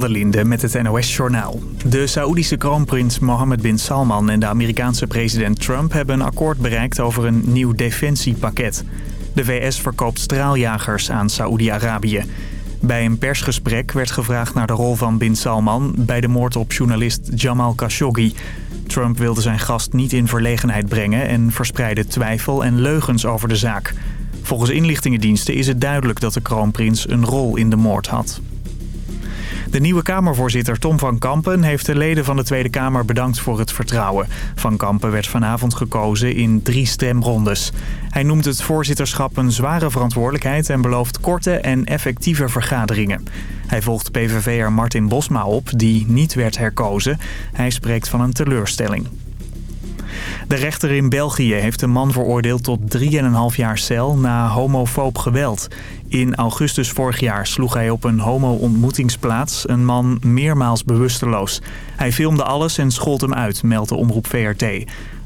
Van Linde met het NOS-journaal. De Saoedische kroonprins Mohammed bin Salman en de Amerikaanse president Trump... hebben een akkoord bereikt over een nieuw defensiepakket. De VS verkoopt straaljagers aan Saoedi-Arabië. Bij een persgesprek werd gevraagd naar de rol van bin Salman... bij de moord op journalist Jamal Khashoggi. Trump wilde zijn gast niet in verlegenheid brengen... en verspreidde twijfel en leugens over de zaak. Volgens inlichtingendiensten is het duidelijk dat de kroonprins een rol in de moord had. De nieuwe Kamervoorzitter Tom van Kampen heeft de leden van de Tweede Kamer bedankt voor het vertrouwen. Van Kampen werd vanavond gekozen in drie stemrondes. Hij noemt het voorzitterschap een zware verantwoordelijkheid en belooft korte en effectieve vergaderingen. Hij volgt PVV'er Martin Bosma op, die niet werd herkozen. Hij spreekt van een teleurstelling. De rechter in België heeft een man veroordeeld tot 3,5 jaar cel na homofoob geweld. In augustus vorig jaar sloeg hij op een homo-ontmoetingsplaats een man meermaals bewusteloos. Hij filmde alles en schold hem uit, meldt de omroep VRT.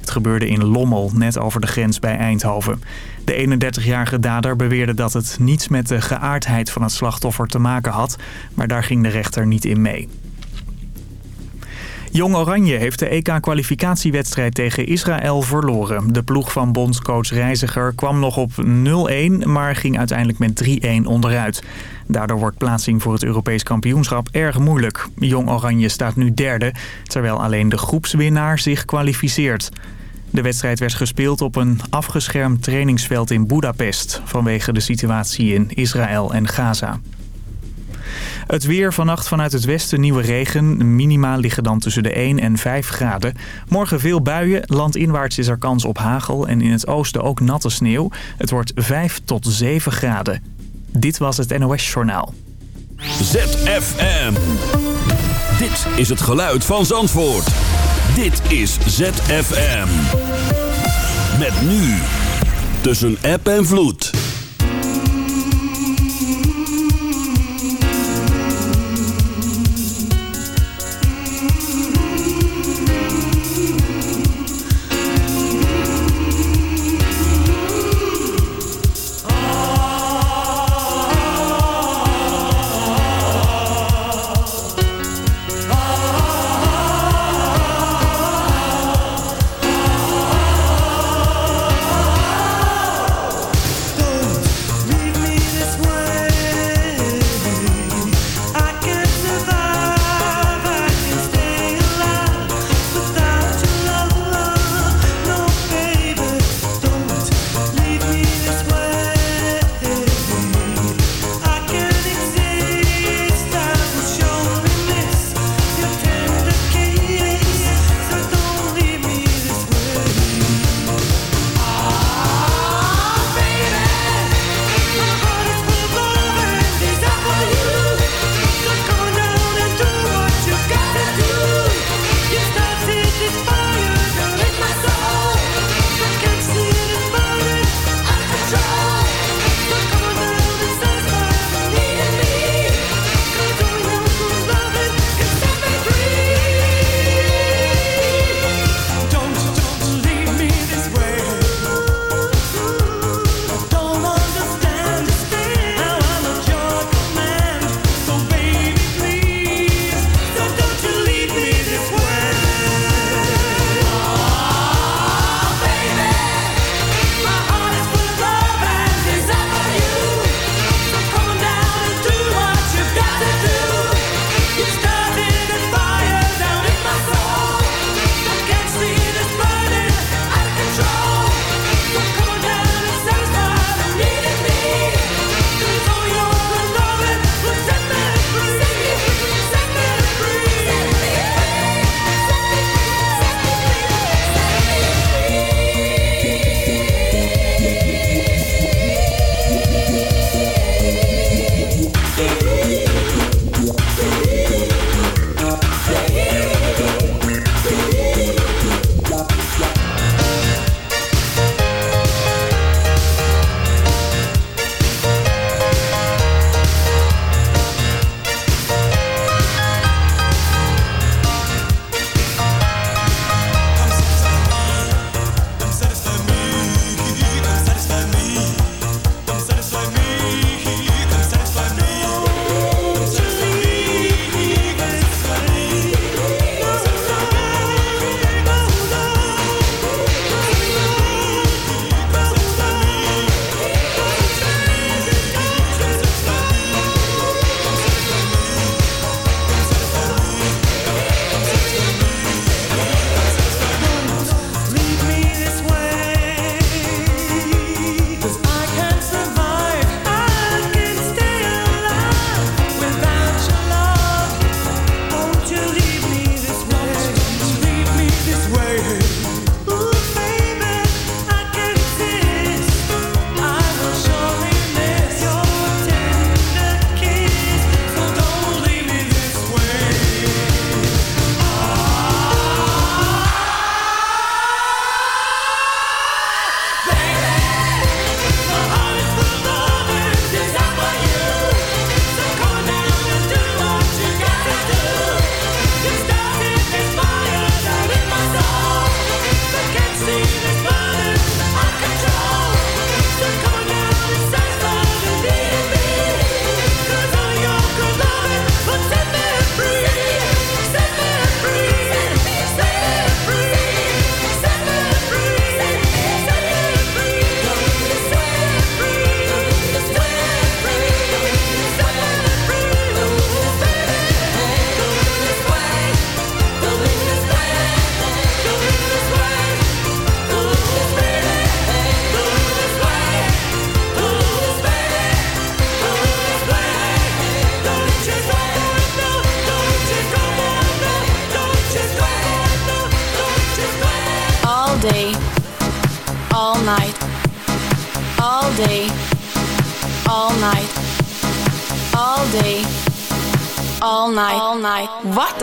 Het gebeurde in Lommel, net over de grens bij Eindhoven. De 31-jarige dader beweerde dat het niets met de geaardheid van het slachtoffer te maken had, maar daar ging de rechter niet in mee. Jong Oranje heeft de EK-kwalificatiewedstrijd tegen Israël verloren. De ploeg van bondscoach Reiziger kwam nog op 0-1, maar ging uiteindelijk met 3-1 onderuit. Daardoor wordt plaatsing voor het Europees kampioenschap erg moeilijk. Jong Oranje staat nu derde, terwijl alleen de groepswinnaar zich kwalificeert. De wedstrijd werd gespeeld op een afgeschermd trainingsveld in Budapest... vanwege de situatie in Israël en Gaza. Het weer vannacht vanuit het westen nieuwe regen. Minima liggen dan tussen de 1 en 5 graden. Morgen veel buien. Landinwaarts is er kans op hagel. En in het oosten ook natte sneeuw. Het wordt 5 tot 7 graden. Dit was het NOS Journaal. ZFM. Dit is het geluid van Zandvoort. Dit is ZFM. Met nu. Tussen app en vloed.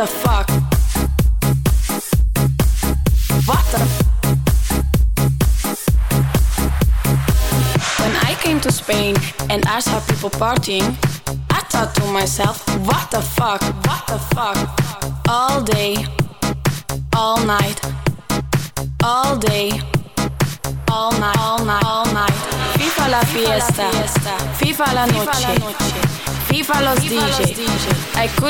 The fuck? What the? When I came to Spain and I saw people partying,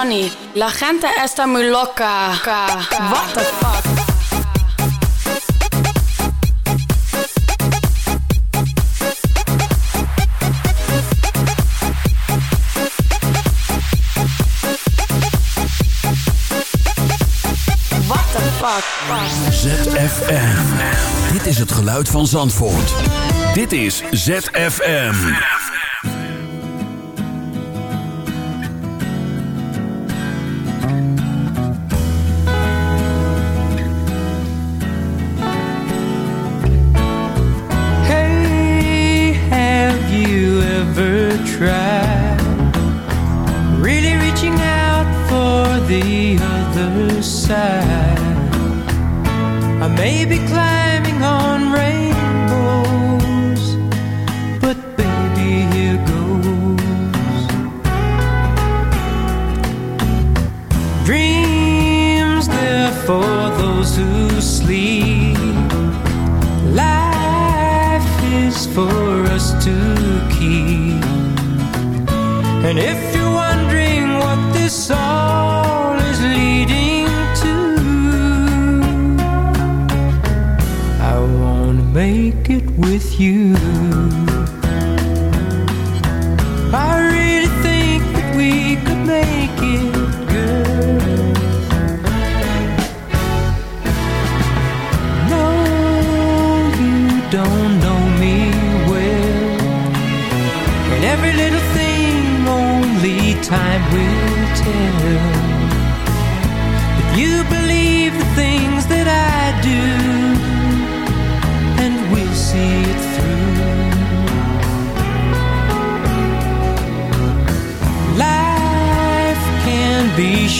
Johnny, la gente está muy loca. What the fuck? ZFM. Dit is het geluid van Zandvoort. Dit is ZFM.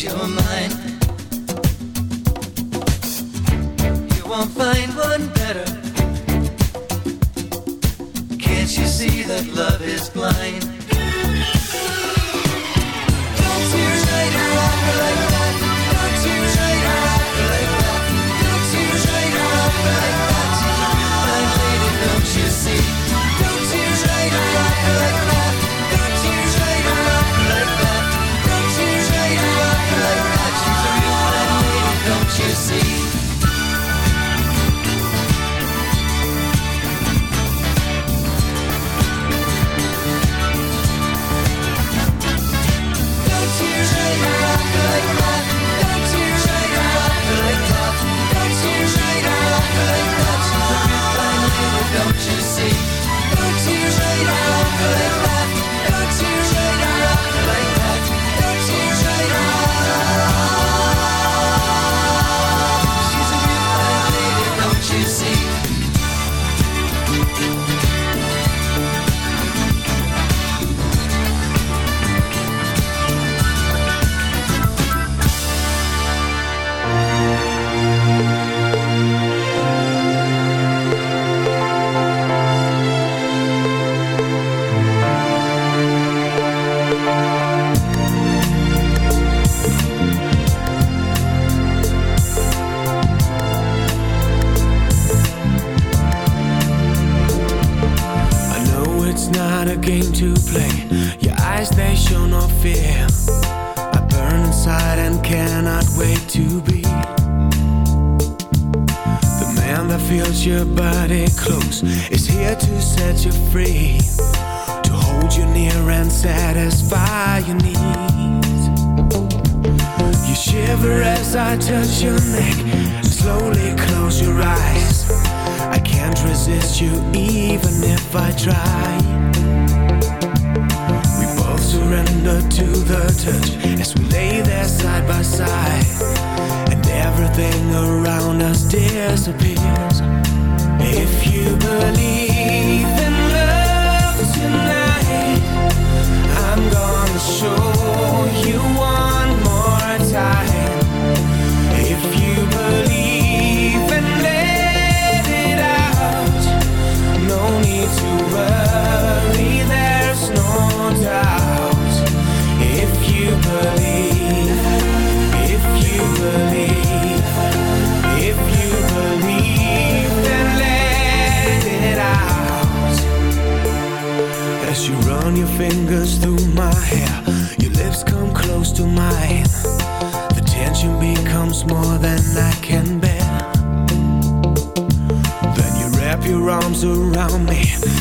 lose your mind. You won't find one better. Can't you see that love is blind?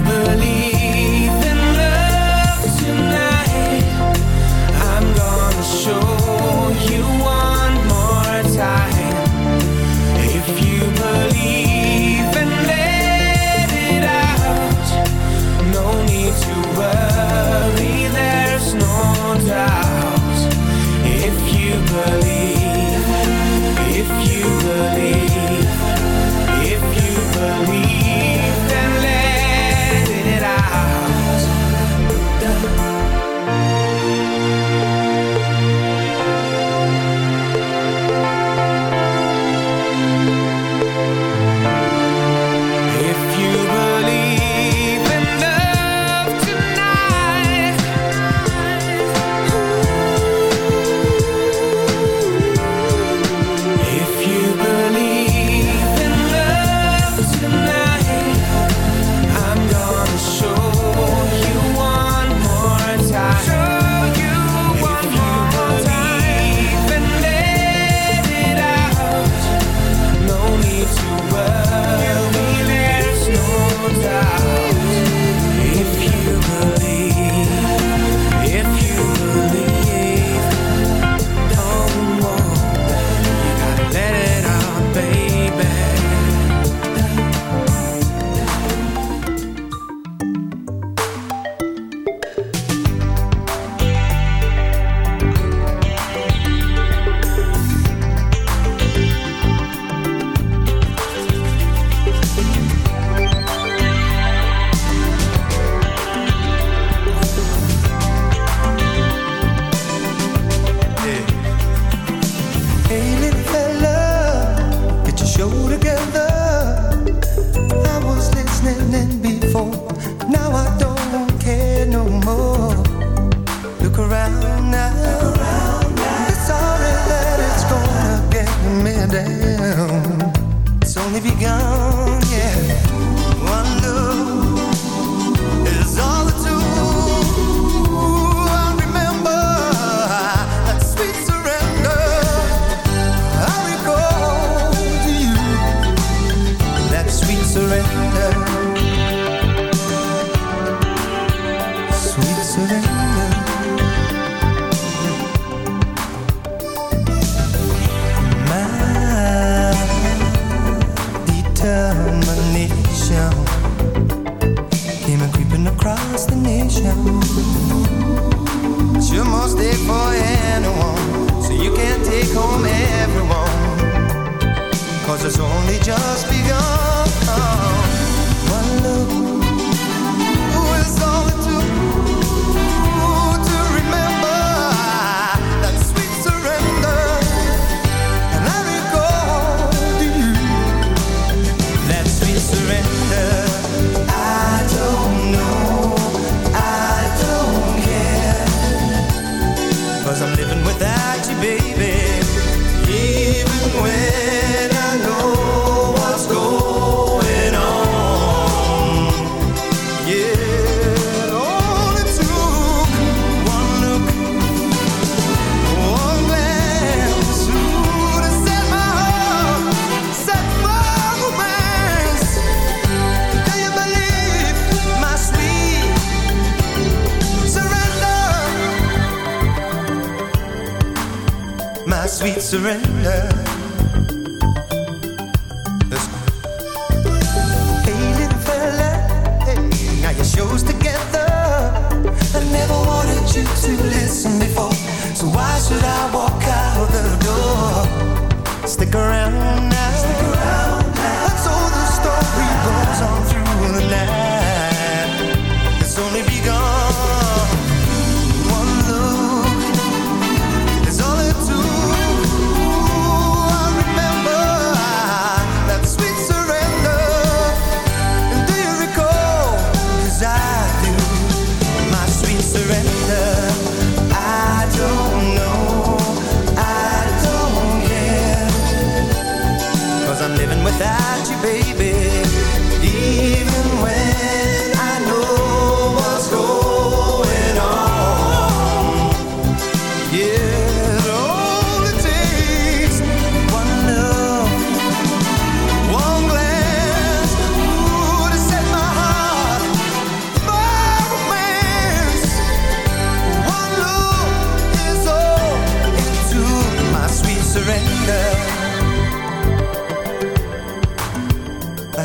believe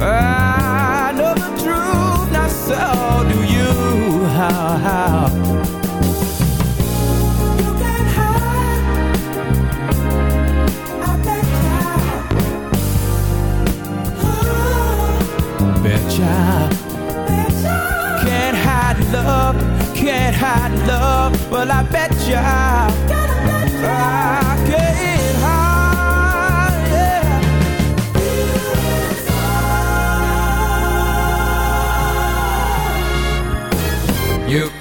I know the truth, not so do you. How, how? You can hide. I bet Betcha. Can't hide love, can't hide love. Well, I bet ya. I